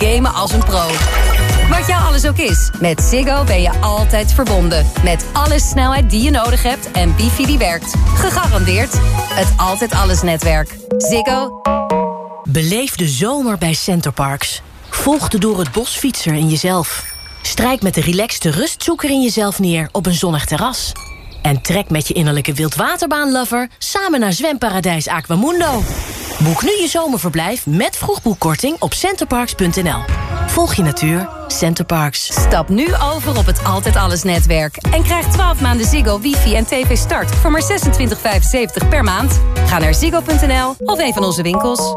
gamen als een pro. Wat jou alles ook is, met Ziggo ben je altijd verbonden. Met alle snelheid die je nodig hebt en wifi die werkt. Gegarandeerd het Altijd Alles netwerk. Ziggo. Beleef de zomer bij Centerparks. Volg de door het bos fietser in jezelf. Strijk met de relaxte rustzoeker in jezelf neer op een zonnig terras. En trek met je innerlijke wildwaterbaanlover samen naar zwemparadijs Aquamundo. Boek nu je zomerverblijf met vroegboekkorting op centerparks.nl. Volg je natuur, Centerparks. Stap nu over op het Altijd Alles netwerk. En krijg 12 maanden Ziggo, wifi en tv start voor maar 26,75 per maand. Ga naar ziggo.nl of een van onze winkels.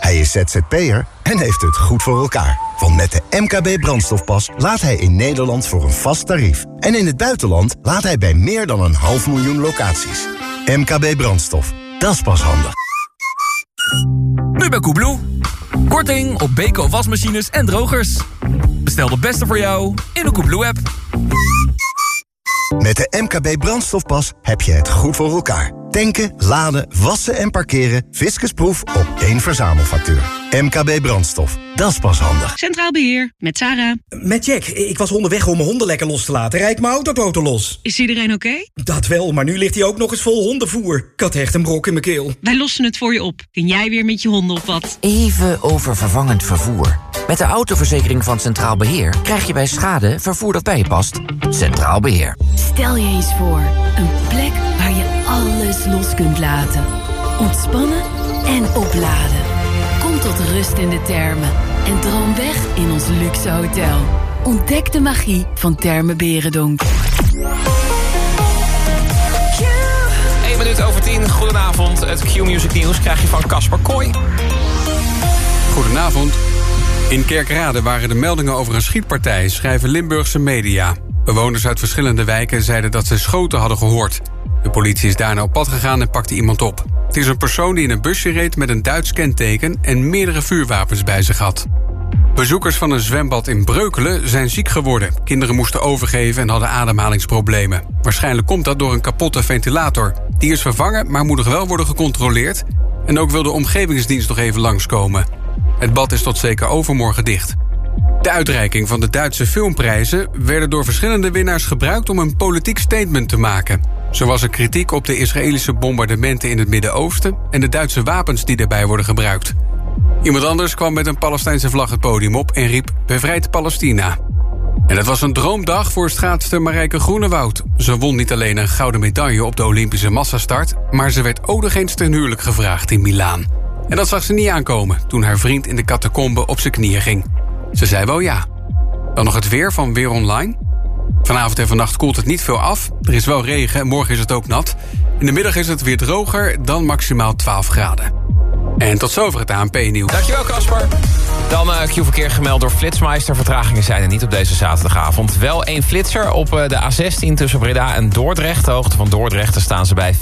Hij is ZZP'er en heeft het goed voor elkaar. Want met de MKB brandstofpas laat hij in Nederland voor een vast tarief. En in het buitenland laat hij bij meer dan een half miljoen locaties. MKB brandstof, dat is pas handig. Nu bij Koebloe. Korting op Beko wasmachines en drogers. Bestel de beste voor jou in de Koebloe-app. Met de MKB brandstofpas heb je het goed voor elkaar. Tanken, laden, wassen en parkeren. Fiscusproef op één verzamelfactuur. MKB brandstof. Dat is pas handig. Centraal Beheer, met Sarah. Met Jack. Ik was onderweg om mijn honden lekker los te laten. Rijd mijn autoboten los. Is iedereen oké? Dat wel, maar nu ligt hij ook nog eens vol hondenvoer. Ik had echt een brok in mijn keel. Wij lossen het voor je op. Kun jij weer met je honden op wat? Even over vervangend vervoer. Met de autoverzekering van Centraal Beheer krijg je bij schade vervoer dat bij je past. Centraal Beheer. Stel je eens voor, een plek waar je alles los kunt laten. Ontspannen en opladen. Kom tot rust in de termen en droom weg in ons luxe hotel. Ontdek de magie van Termen Berendonk. 1 minuut over 10, goedenavond. Het Q-Music Nieuws krijg je van Casper Kooi. Goedenavond. In Kerkrade waren de meldingen over een schietpartij, schrijven Limburgse media. Bewoners uit verschillende wijken zeiden dat ze schoten hadden gehoord. De politie is daarna op pad gegaan en pakte iemand op. Het is een persoon die in een busje reed met een Duits kenteken... en meerdere vuurwapens bij zich had. Bezoekers van een zwembad in Breukelen zijn ziek geworden. Kinderen moesten overgeven en hadden ademhalingsproblemen. Waarschijnlijk komt dat door een kapotte ventilator. Die is vervangen, maar moet nog wel worden gecontroleerd. En ook wil de omgevingsdienst nog even langskomen. Het bad is tot zeker overmorgen dicht. De uitreiking van de Duitse filmprijzen werden door verschillende winnaars gebruikt om een politiek statement te maken. Zo was er kritiek op de Israëlische bombardementen in het Midden-Oosten en de Duitse wapens die daarbij worden gebruikt. Iemand anders kwam met een Palestijnse vlag het podium op en riep Bevrijd Palestina. En het was een droomdag voor schaatster Marijke Groenewoud. Ze won niet alleen een gouden medaille op de Olympische massastart... maar ze werd ook nog eens ten huwelijk gevraagd in Milaan. En dat zag ze niet aankomen toen haar vriend in de catacombe op zijn knieën ging. Ze zei wel ja. Dan nog het weer van Weer Online. Vanavond en vannacht koelt het niet veel af. Er is wel regen en morgen is het ook nat. In de middag is het weer droger dan maximaal 12 graden. En tot zover het ANP-nieuws. Dankjewel, Casper. Dan uh, Q-verkeer gemeld door Flitsmeister. Vertragingen zijn er niet op deze zaterdagavond. Wel één flitser op uh, de A16 tussen Breda en Dordrecht. De hoogte van Dordrecht staan ze bij 35,7.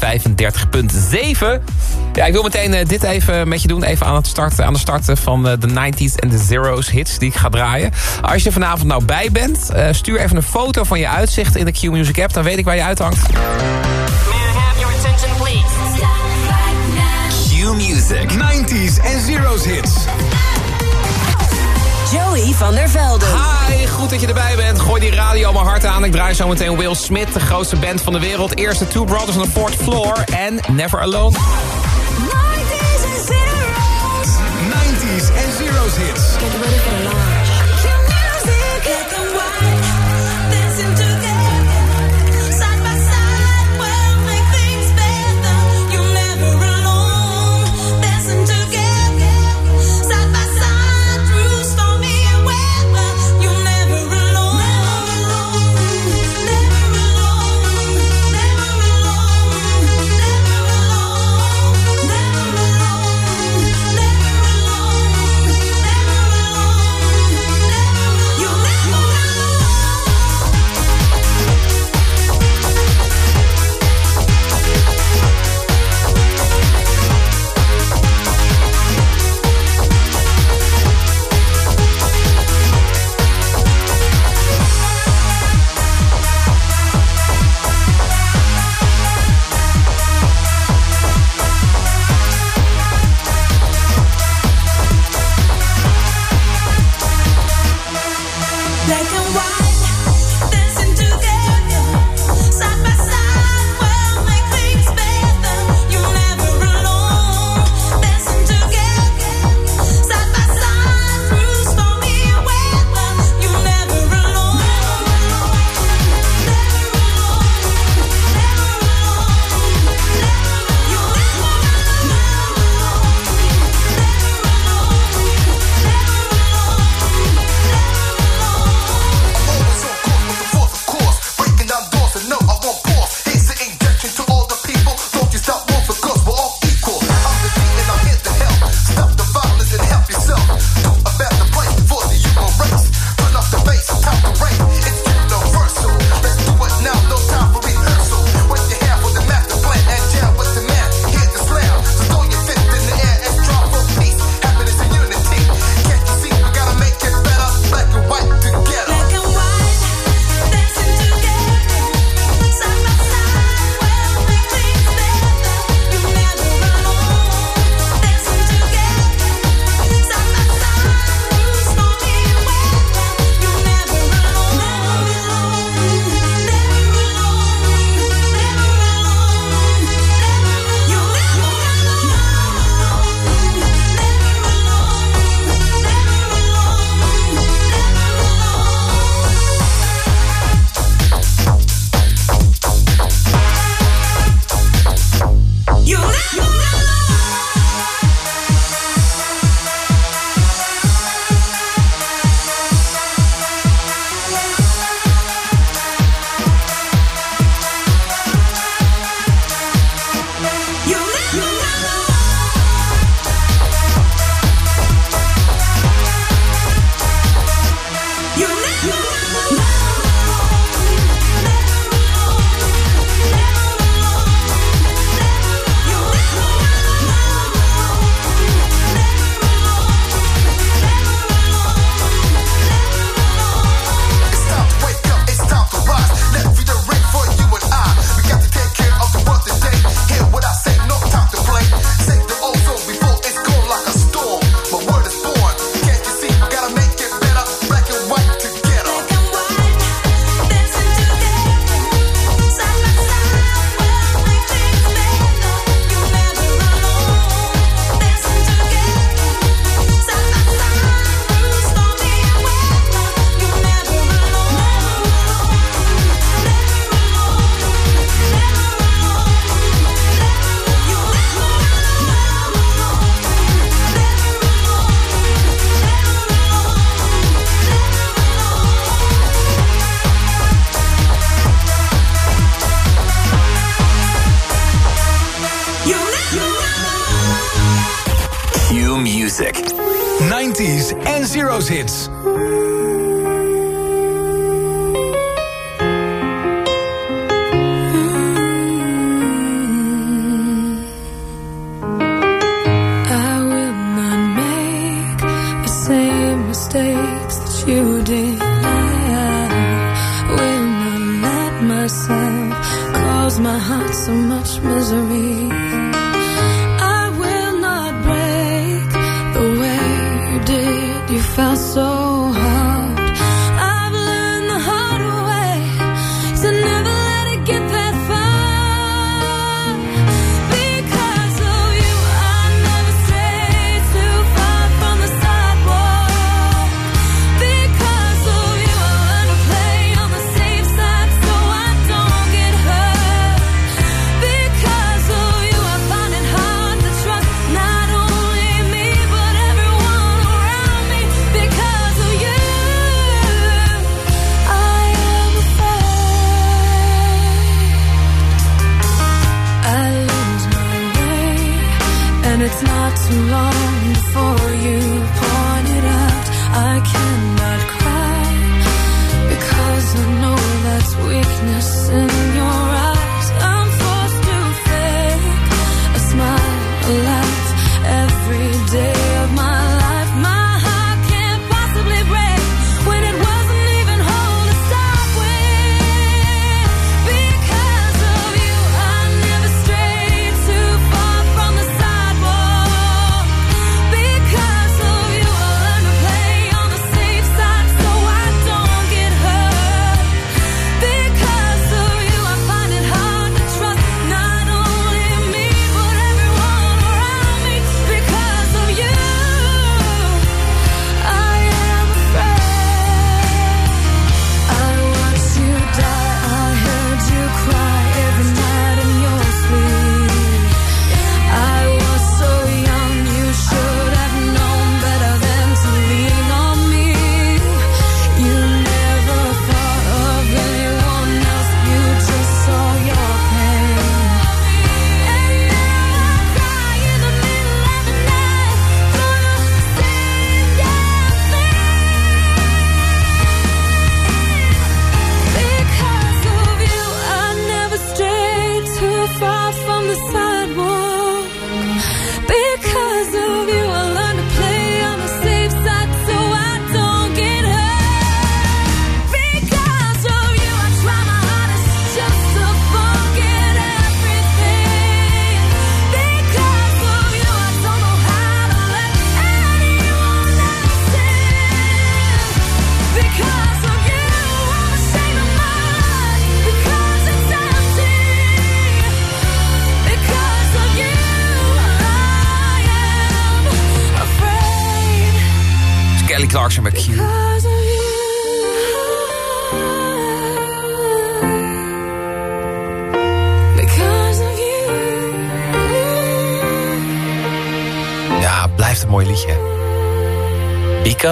Ja, ik wil meteen uh, dit even met je doen. Even aan, het start, aan de start van de 90s en de Zero's hits die ik ga draaien. Als je er vanavond nou bij bent, stuur even een foto van je uitzicht in de Q-Music app. Dan weet ik waar je uithangt. Music. 90s en Zero's hits. Joey van der Velden. Hi, goed dat je erbij bent. Gooi die radio maar hard aan. Ik draai zo meteen Will Smith, de grootste band van de wereld. Eerste Two Brothers on the Fourth Floor en Never Alone. 90s en Zero's. 90s en Zero's hits.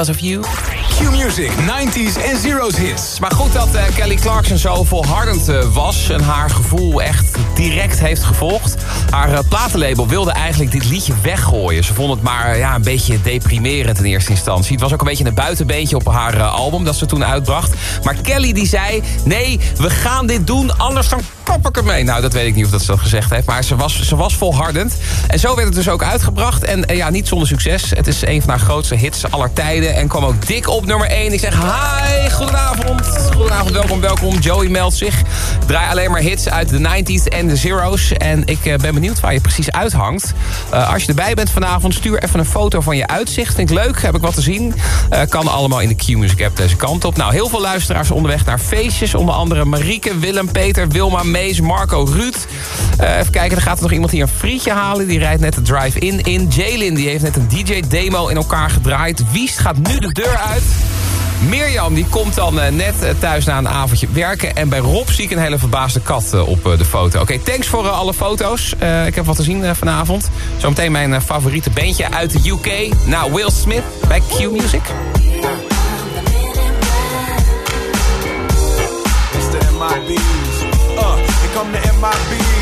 Of you. Q Music, 90s en Zeros hits. Maar goed dat eh, Kelly Clarkson zo volhardend eh, was... en haar gevoel echt direct heeft gevolgd. Haar eh, platenlabel wilde eigenlijk dit liedje weggooien. Ze vond het maar ja, een beetje deprimerend in eerste instantie. Het was ook een beetje een buitenbeentje op haar album dat ze toen uitbracht. Maar Kelly die zei... nee, we gaan dit doen, anders dan kap ik ermee. Nou, dat weet ik niet of dat ze dat gezegd heeft. Maar ze was, ze was volhardend. En zo werd het dus ook uitgebracht. En eh, ja, niet zonder succes. Het is een van haar grootste hits aller tijden. En kwam ook dik op nummer 1. Ik zeg hi, goedenavond. Goedenavond, welkom, welkom. Joey meldt zich. Draai alleen maar hits uit de 90s en de zeros. En ik eh, ben benieuwd waar je precies uithangt. Eh, als je erbij bent vanavond, stuur even een foto van je uitzicht. Vind ik leuk, heb ik wat te zien. Eh, kan allemaal in de Q-Music app deze kant op. Nou, heel veel luisteraars onderweg naar feestjes. Onder andere Marieke, Willem, Peter, Wilma, Mees, Marco, Ruud. Even kijken, er gaat nog iemand hier een frietje halen. Die rijdt net de drive-in in. Jaylin die heeft net een DJ-demo in elkaar gedraaid. Wiest gaat nu de deur uit. Mirjam die komt dan eh, net eh, thuis na een avondje werken. En bij Rob zie ik een hele verbaasde kat eh, op de foto. Oké, thanks voor alle foto's. Ik heb wat te zien vanavond. Zometeen mijn favoriete bandje uit de UK. Nou, Will Smith bij Q Music. It's MIBs. Uh.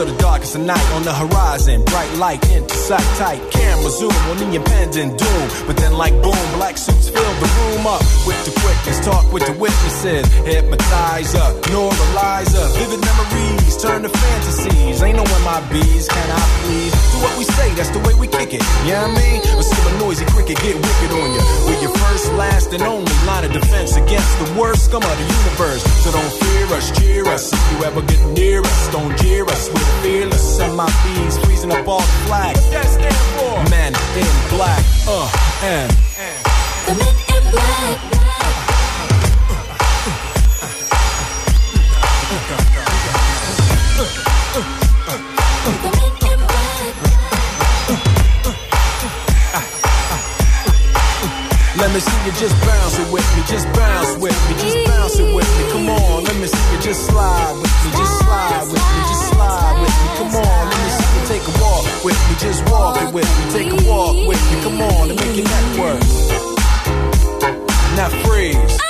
To the darkest of night on the horizon. Bright light into sight tight. Camera zoom on the impending doom. But then, like boom, black suits fill the room up with the quickness. Talk with the witnesses. Hypnotizer, neuralizer. Vivid memories turn to fantasies. Ain't no my bees, can I please? Do what we say, that's the way we kick it. Yeah, you know I mean? Or see a noisy cricket get wicked on you. We're your first, last, and only line of defense against the worst scum of the universe. So don't fear us, cheer us. If you ever get near us, don't jeer us. We're fearless. And my bees freezing up all flag. What that stand for? Men in black. Uh, and. The men in black. Let me see you just bounce it with me, just bounce with me, just bounce it with me. Come on, let me see you just slide with me, just slide with me, it with me, take a walk with me. Come on, and make your neck work. Now freeze.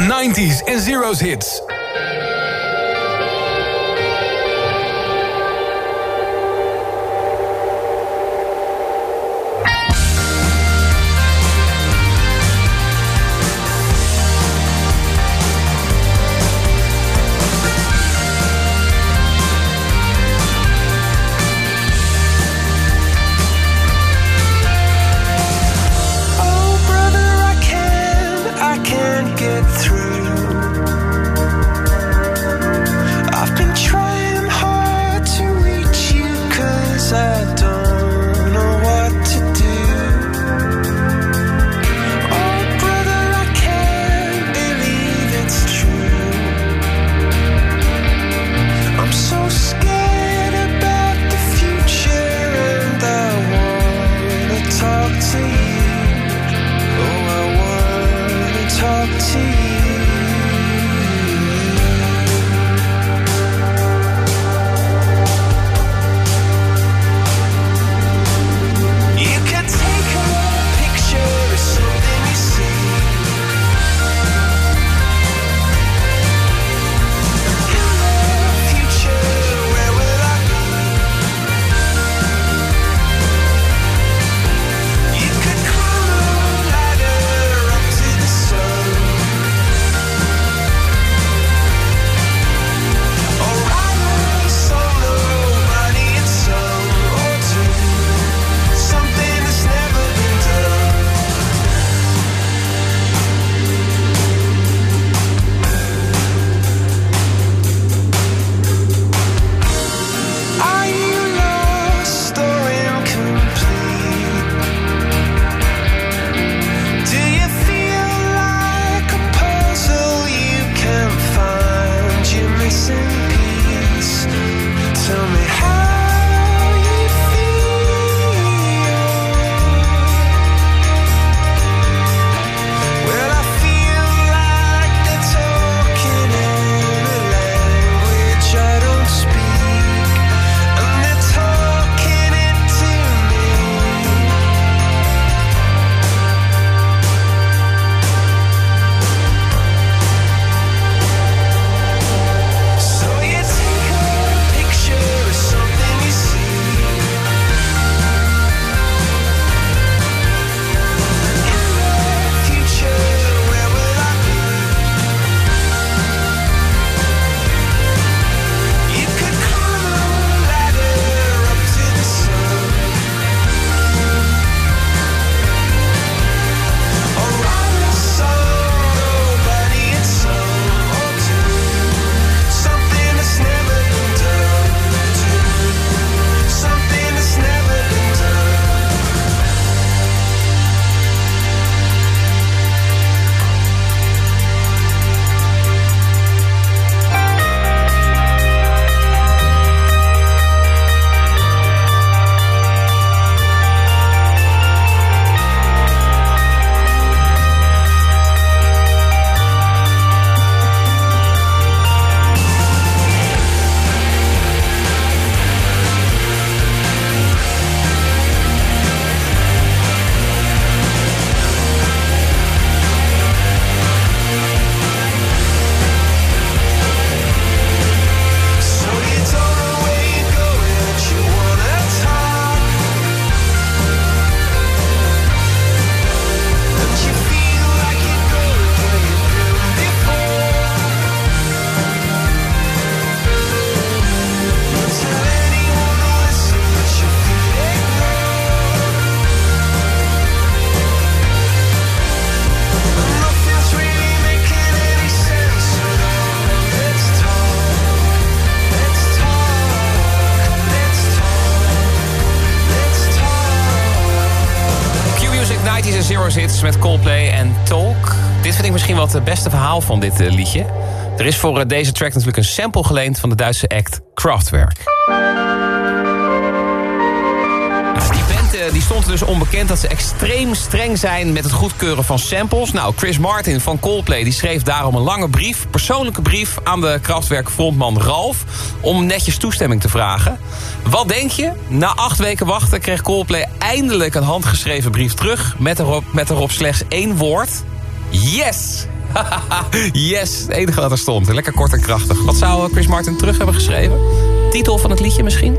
90s en Zero's hits. Met Coldplay en Talk. Dit vind ik misschien wel het beste verhaal van dit eh, liedje. Er is voor eh, deze track natuurlijk een sample geleend van de Duitse act Kraftwerk. Eh, die stond er dus onbekend dat ze extreem streng zijn met het goedkeuren van samples. Nou, Chris Martin van Coldplay die schreef daarom een lange brief, persoonlijke brief aan de Kraftwerk frontman Ralf om netjes toestemming te vragen. Wat denk je? Na acht weken wachten kreeg Coldplay eindelijk een handgeschreven brief terug met erop, met erop slechts één woord. Yes! yes, het enige wat er stond. Lekker kort en krachtig. Wat zou eh, Chris Martin terug hebben geschreven? Titel van het liedje misschien?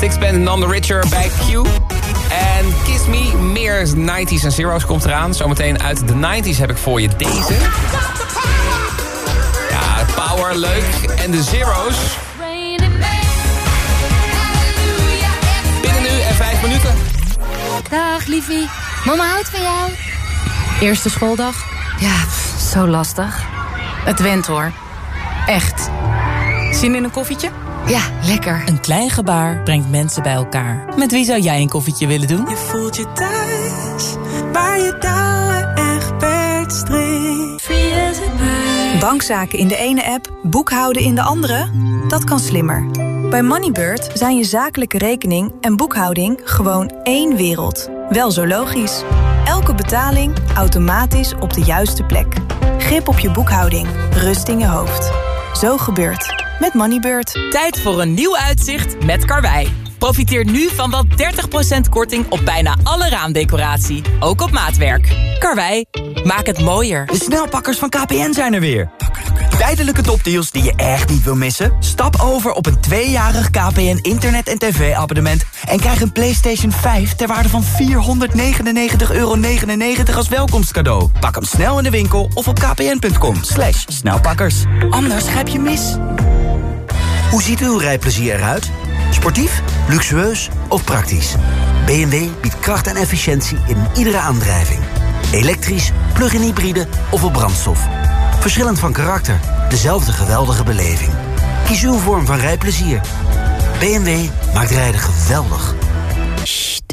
Sixpence the Richer bij Q. En Kiss Me, meer 90s en Zero's komt eraan. Zometeen uit de 90s heb ik voor je deze. Ja, Power, leuk. En de Zero's. Binnen nu en vijf minuten. Dag, liefie. Mama houdt van jou. Eerste schooldag? Ja, zo lastig. Het went hoor. Echt. Zin in een koffietje? Ja, lekker. Een klein gebaar brengt mensen bij elkaar. Met wie zou jij een koffietje willen doen? Je voelt je thuis, waar je touwen echt. Bankzaken in de ene app, boekhouden in de andere? Dat kan slimmer. Bij Moneybird zijn je zakelijke rekening en boekhouding gewoon één wereld. Wel zo logisch. Elke betaling automatisch op de juiste plek. Grip op je boekhouding, rust in je hoofd. Zo gebeurt met Moneybird. Tijd voor een nieuw uitzicht met Karwei. Profiteer nu van wel 30% korting op bijna alle raamdecoratie. Ook op maatwerk. Karwei, maak het mooier. De snelpakkers van KPN zijn er weer. Tijdelijke topdeals die je echt niet wil missen? Stap over op een tweejarig KPN internet- en tv-abonnement... en krijg een PlayStation 5 ter waarde van 499,99 euro als welkomstcadeau. Pak hem snel in de winkel of op kpn.com. Snelpakkers. Anders grijp je mis. Hoe ziet uw rijplezier eruit? Sportief, luxueus of praktisch? BMW biedt kracht en efficiëntie in iedere aandrijving. Elektrisch, plug-in hybride of op brandstof. Verschillend van karakter, dezelfde geweldige beleving. Kies uw vorm van rijplezier. BMW maakt rijden geweldig.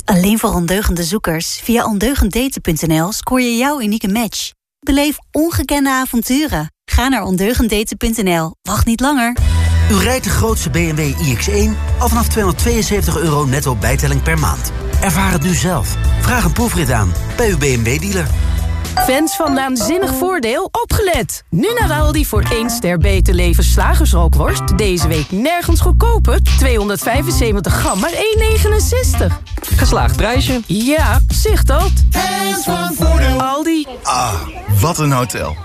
Alleen voor ondeugende zoekers. Via ondeugenddaten.nl scoor je jouw unieke match. Beleef ongekende avonturen. Ga naar ondeugenddaten.nl. Wacht niet langer. U rijdt de grootste BMW iX1 al vanaf 272 euro netto bijtelling per maand. Ervaar het nu zelf. Vraag een proefrit aan bij uw BMW-dealer. Fans van Naanzinnig Voordeel, opgelet! Nu naar Aldi voor 1 ster beter leven slagersrookworst. Deze week nergens goedkoper. 275 gram, maar 1,69. Geslaagd prijsje. Ja, zicht dat. Fans van Voordeel. Aldi. Ah, wat een hotel.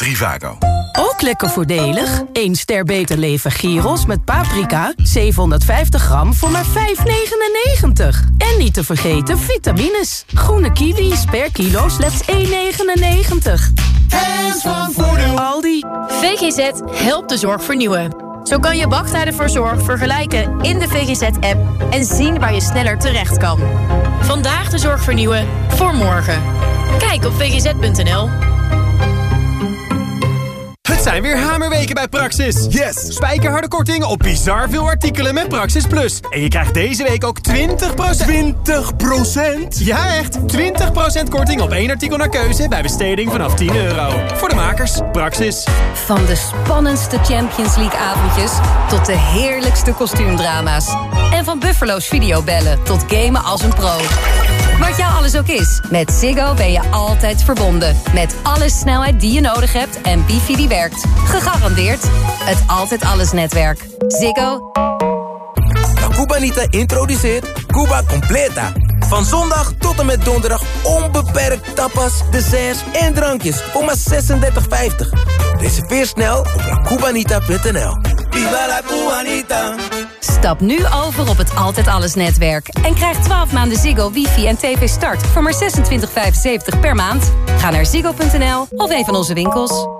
Trivago. Ook lekker voordelig. 1 ster beter leven gyros met paprika. 750 gram voor maar 5,99. En niet te vergeten vitamines. Groene kiwis per kilo slechts 1,99. Hands van Voordeel. Aldi. VGZ helpt de zorg vernieuwen. Zo kan je wachttijden voor zorg vergelijken in de VGZ-app... en zien waar je sneller terecht kan. Vandaag de zorg vernieuwen voor morgen. Kijk op vgz.nl. Het zijn weer hamerweken bij Praxis. Yes! Spijkerharde korting op bizar veel artikelen met Praxis Plus. En je krijgt deze week ook 20%... 20%? Ja, echt! 20% korting op één artikel naar keuze bij besteding vanaf 10 euro. Voor de makers, Praxis. Van de spannendste Champions League avondjes tot de heerlijkste kostuumdrama's. En van Buffalo's videobellen tot gamen als een pro. Wat jou alles ook is, met Ziggo ben je altijd verbonden. Met alle snelheid die je nodig hebt en wifi die werkt. Gegarandeerd het Altijd Alles netwerk. Ziggo. La Cubanita introduceert Cuba Completa. Van zondag tot en met donderdag onbeperkt tapas, desserts en drankjes voor maar 36,50. Reserveer snel op lacubanita.nl. Viva la Cubanita! Stap nu over op het Altijd Alles netwerk. En krijg 12 maanden Ziggo, wifi en tv start voor maar 26,75 per maand. Ga naar ziggo.nl of een van onze winkels.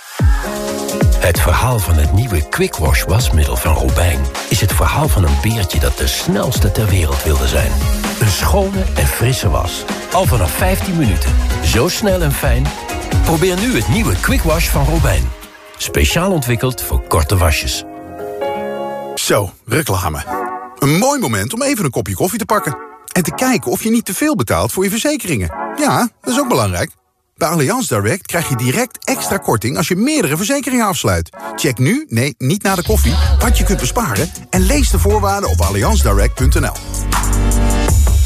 Het verhaal van het nieuwe Quick Wash wasmiddel van Robijn... is het verhaal van een beertje dat de snelste ter wereld wilde zijn. Een schone en frisse was. Al vanaf 15 minuten. Zo snel en fijn. Probeer nu het nieuwe Quick Wash van Robijn. Speciaal ontwikkeld voor korte wasjes. Zo, reclame. Een mooi moment om even een kopje koffie te pakken. En te kijken of je niet te veel betaalt voor je verzekeringen. Ja, dat is ook belangrijk. Bij Allianz Direct krijg je direct extra korting als je meerdere verzekeringen afsluit. Check nu, nee, niet na de koffie, wat je kunt besparen... en lees de voorwaarden op allianzdirect.nl.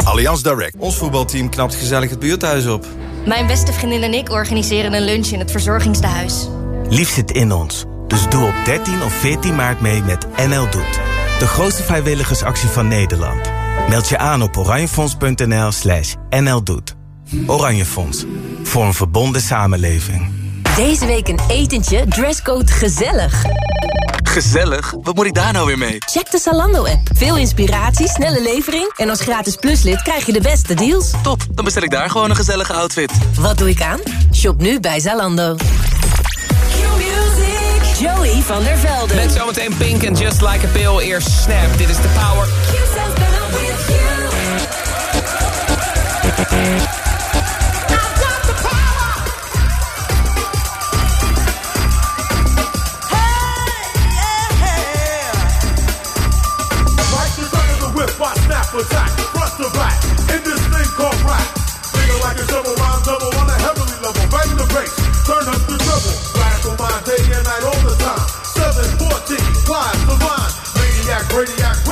Allianz Direct. Ons voetbalteam knapt gezellig het buurthuis op. Mijn beste vriendin en ik organiseren een lunch in het verzorgingstehuis. Lief zit in ons. Dus doe op 13 of 14 maart mee met NL Doet. De grootste vrijwilligersactie van Nederland. Meld je aan op oranjefonds.nl slash nldoet. Oranje Fonds. Voor een verbonden samenleving. Deze week een etentje, dresscode gezellig. Gezellig? Wat moet ik daar nou weer mee? Check de Zalando-app. Veel inspiratie, snelle levering... en als gratis pluslid krijg je de beste deals. Top, dan bestel ik daar gewoon een gezellige outfit. Wat doe ik aan? Shop nu bij Zalando. Joey van der Velde. Met zometeen Pink en Just Like a Pill. Eerst Snap, dit is de Power. Climb the line, maniac, radiac,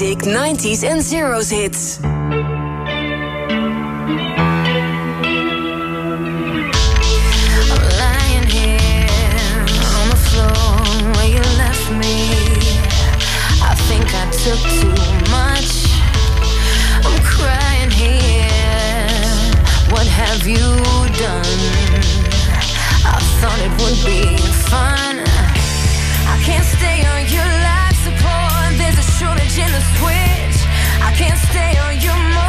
Music 90s en Zeros hits. I'm lying here on the floor where you left me. I think I took too much. I'm crying here. What have you done? I thought it would be fun. Switch. I can't stay on your morphine,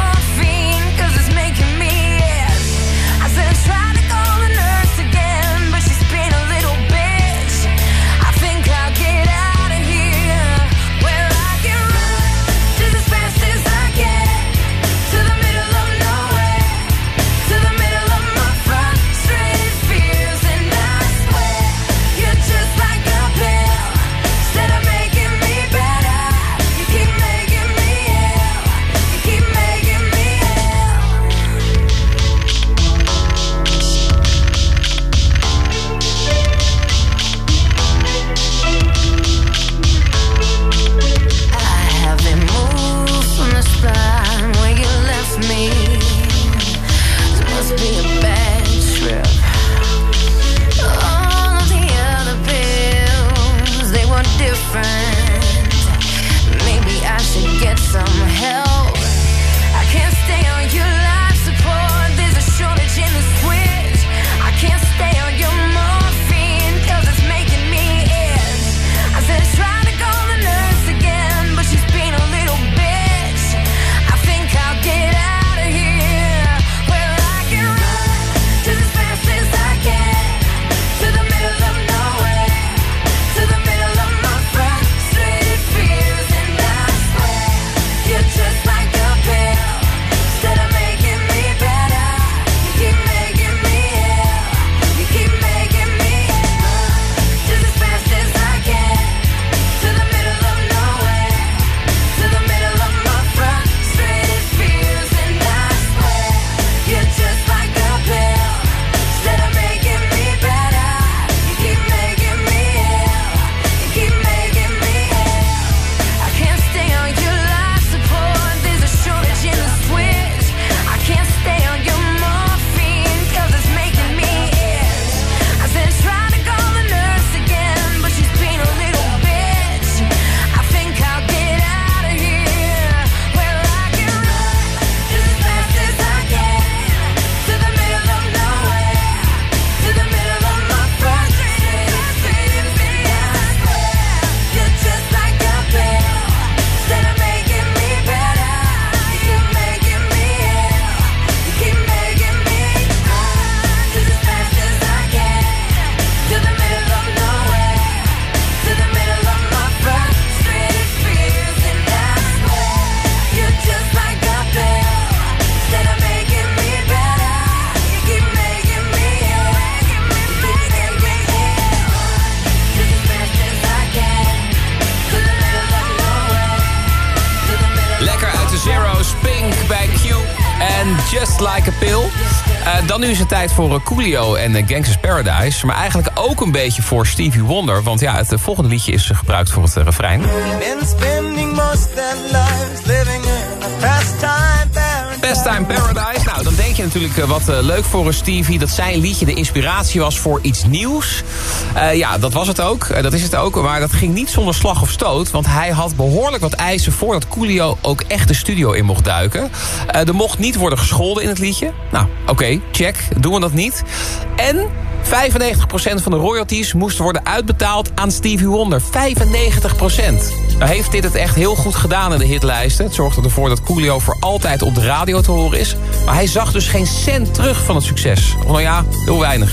is het tijd voor eh, Coolio en eh, Gangsters Paradise. Maar eigenlijk ook een beetje voor Stevie Wonder. Want ja, het eh, volgende liedje is gebruikt voor het refrein. Spending lives living in a pastime paradise. Pastime Paradise. Nou, dan denk je natuurlijk eh, wat eh, leuk voor Stevie... dat zijn liedje de inspiratie was voor iets nieuws. Eh, ja, dat was het ook. Dat is het ook. Maar dat ging niet zonder slag of stoot. Want hij had behoorlijk wat eisen voordat Coolio ook echt de studio in mocht duiken. Er mocht niet worden gescholden in het liedje. Nou, oké, check. Doen we dat niet. En 95% van de royalties moesten worden uitbetaald aan Stevie Wonder. 95%. Nou heeft dit het echt heel goed gedaan in de hitlijsten. Het zorgde ervoor dat Coolio voor altijd op de radio te horen is. Maar hij zag dus geen cent terug van het succes. Of nou ja, heel weinig.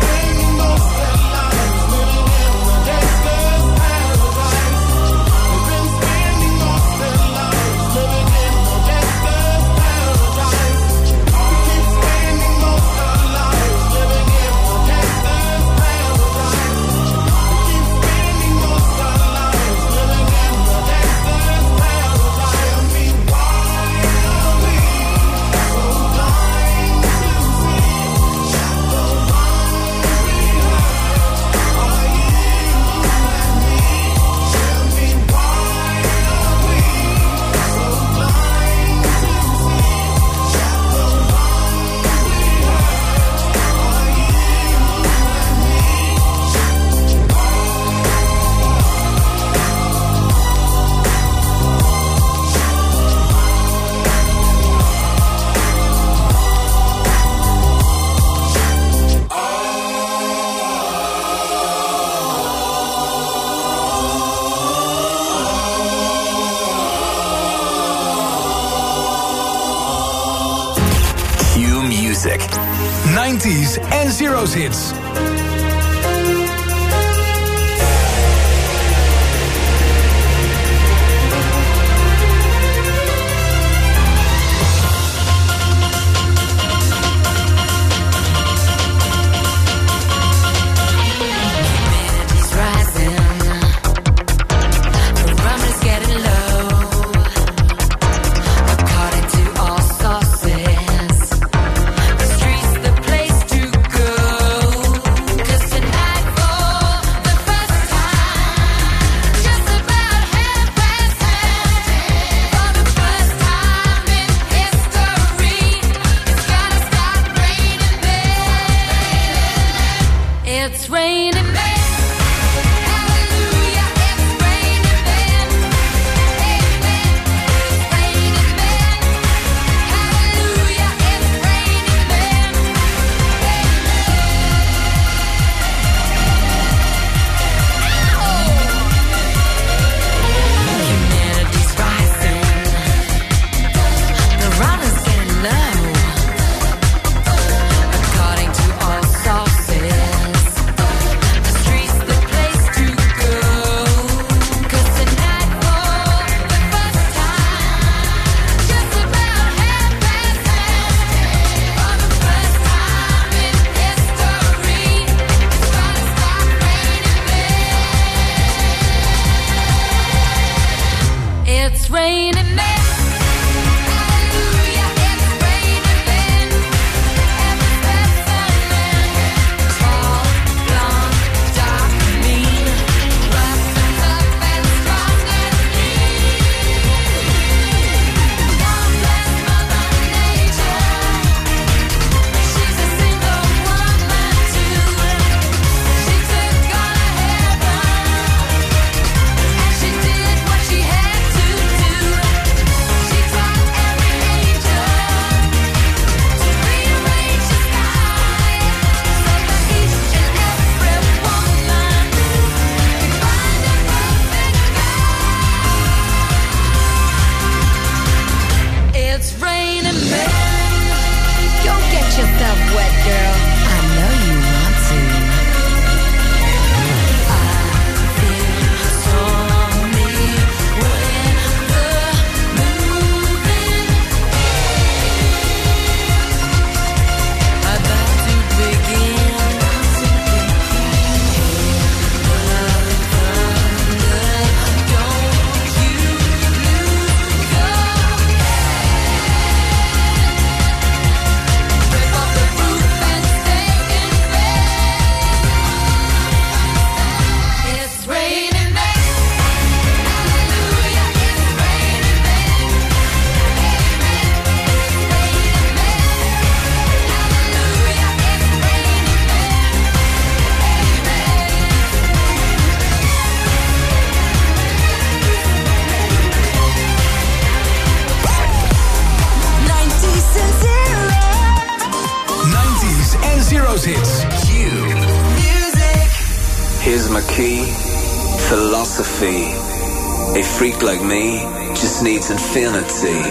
Like me just needs infinity.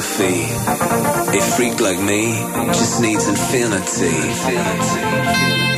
Philosophy. A freak like me just needs infinity. Relax,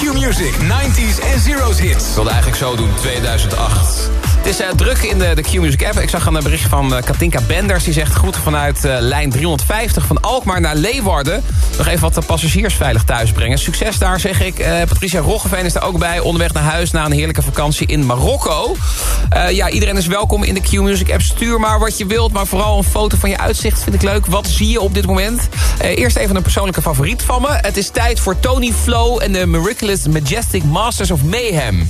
Q-Music, 90s en Zero's hits. Ik wilde eigenlijk zo doen, 2008. Het is eh, druk in de, de Q-Music app. Ik zag een berichtje van eh, Katinka Benders. Die zegt groeten vanuit eh, lijn 350 van Alkmaar naar Leeuwarden. Nog even wat eh, passagiers veilig thuis brengen. Succes daar, zeg ik. Patricia Roggeveen is er ook bij. Onderweg naar huis na een heerlijke vakantie in Marokko. Ja, iedereen is welkom in de Q-Music app. Stuur maar wat je wilt, maar vooral een foto van je uitzicht vind ik leuk. Wat zie je op dit moment? Eerst even een persoonlijke favoriet van me. Het is tijd voor Tony Flow en de Miraculous Majestic Masters of Mayhem.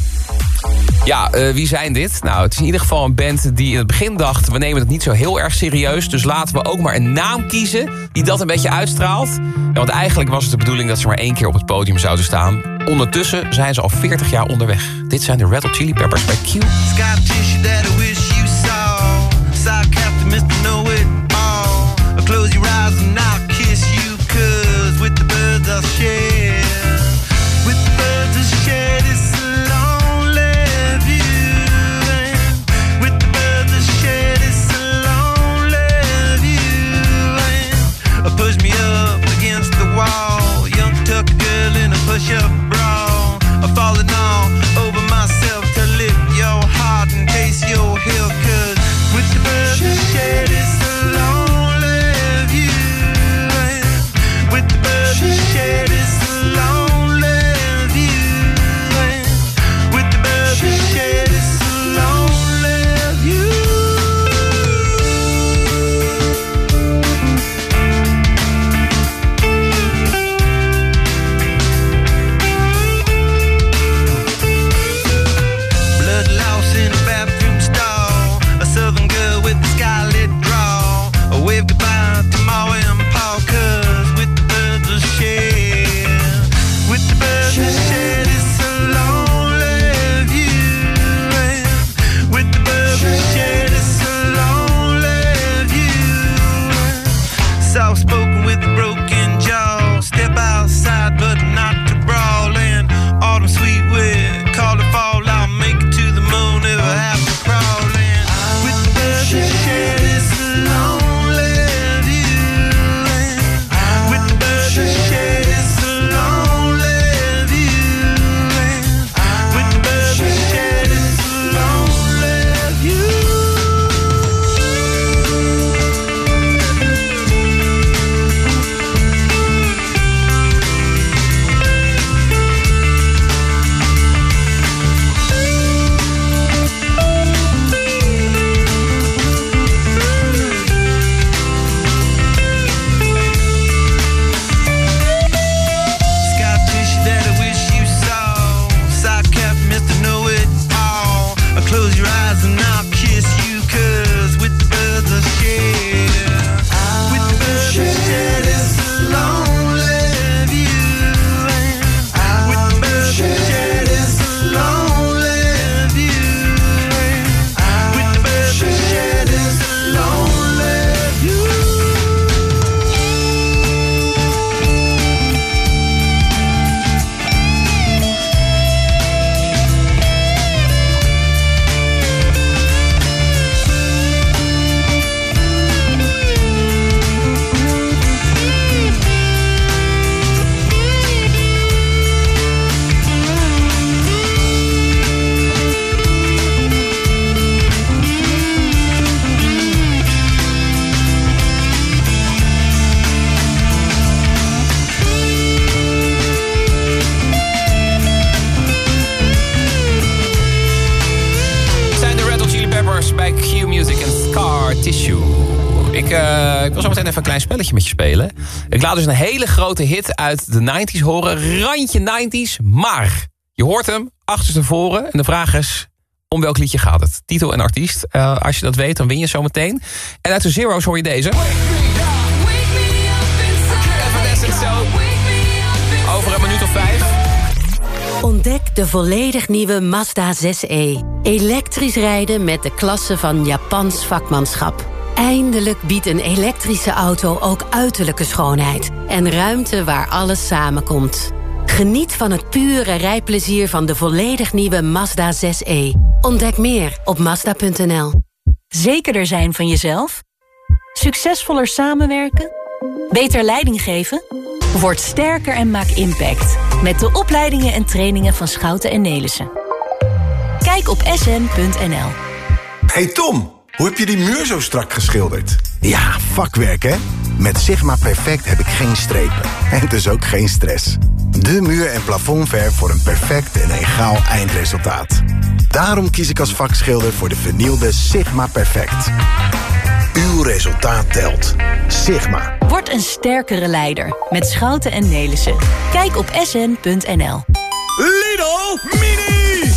Ja, eh, wie zijn dit? Nou, het is in ieder geval een band die in het begin dacht... we nemen het niet zo heel erg serieus... dus laten we ook maar een naam kiezen die dat een beetje uitstraalt. Want eigenlijk was het de bedoeling dat ze maar één keer op het podium zouden staan. Ondertussen zijn ze al 40 jaar onderweg. Dit zijn de Red Hot Chili Peppers bij Q. een klein spelletje met je spelen. Ik laat dus een hele grote hit uit de 90s horen. Randje 90s, maar je hoort hem achterstevoren. En de vraag is, om welk liedje gaat het? Titel en artiest. Eh, als je dat weet, dan win je zo meteen. En uit de Zero's hoor je deze. Over een minuut of vijf. Ontdek de volledig nieuwe Mazda 6e. Elektrisch rijden met de klasse van Japans vakmanschap. Eindelijk biedt een elektrische auto ook uiterlijke schoonheid. En ruimte waar alles samenkomt. Geniet van het pure rijplezier van de volledig nieuwe Mazda 6e. Ontdek meer op Mazda.nl. Zekerder zijn van jezelf? Succesvoller samenwerken? Beter leiding geven? Word sterker en maak impact. Met de opleidingen en trainingen van Schouten en Nelissen. Kijk op sn.nl. Hey Tom, hoe heb je die muur zo strak geschilderd? Ja, vakwerk hè? Met Sigma Perfect heb ik geen strepen. En dus ook geen stress. De muur- en plafondverf voor een perfect en egaal eindresultaat. Daarom kies ik als vakschilder voor de vernielde Sigma Perfect. Uw resultaat telt. Sigma. Word een sterkere leider met Schouten en Nelissen. Kijk op sn.nl. Lidl Mini!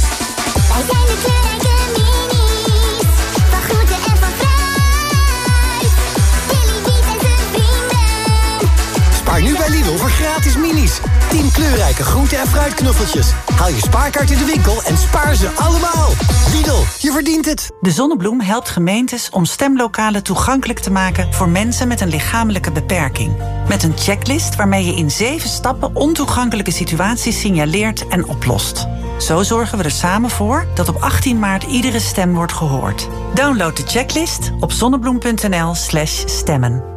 Gratis minis. 10 kleurrijke groente- en fruitknuffeltjes. Haal je spaarkaart in de winkel en spaar ze allemaal. Lidl, je verdient het. De Zonnebloem helpt gemeentes om stemlokalen toegankelijk te maken voor mensen met een lichamelijke beperking. Met een checklist waarmee je in zeven stappen ontoegankelijke situaties signaleert en oplost. Zo zorgen we er samen voor dat op 18 maart iedere stem wordt gehoord. Download de checklist op zonnebloem.nl/slash stemmen.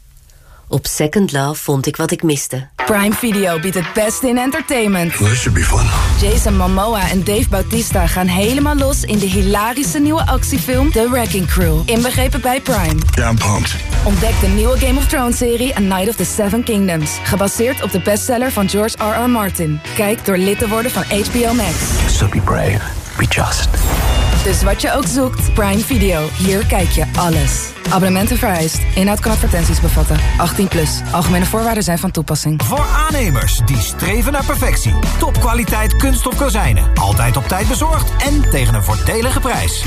Op Second Love vond ik wat ik miste. Prime Video biedt het beste in entertainment. That should be fun. Jason Momoa en Dave Bautista gaan helemaal los in de hilarische nieuwe actiefilm The Wrecking Crew. Inbegrepen bij Prime. Yeah, I'm pumped. Ontdek de nieuwe Game of Thrones serie A Night of the Seven Kingdoms. Gebaseerd op de bestseller van George R.R. Martin. Kijk door lid te worden van HBO Max. So be brave. Be just. Dus wat je ook zoekt, Prime Video. Hier kijk je alles. Abonnementen vereist. Inhoud kan advertenties bevatten. 18 plus. Algemene voorwaarden zijn van toepassing. Voor aannemers die streven naar perfectie. Topkwaliteit kunststof kozijnen. Altijd op tijd bezorgd en tegen een voordelige prijs.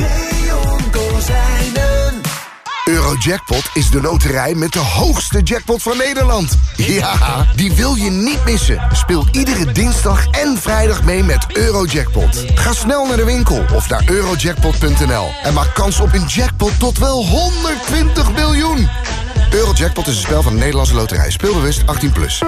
Eurojackpot is de loterij met de hoogste jackpot van Nederland. Ja, die wil je niet missen. Speel iedere dinsdag en vrijdag mee met Eurojackpot. Ga snel naar de winkel of naar eurojackpot.nl en maak kans op een jackpot tot wel 120 miljoen. Eurojackpot is een spel van de Nederlandse loterij. Speelbewust 18+. Plus.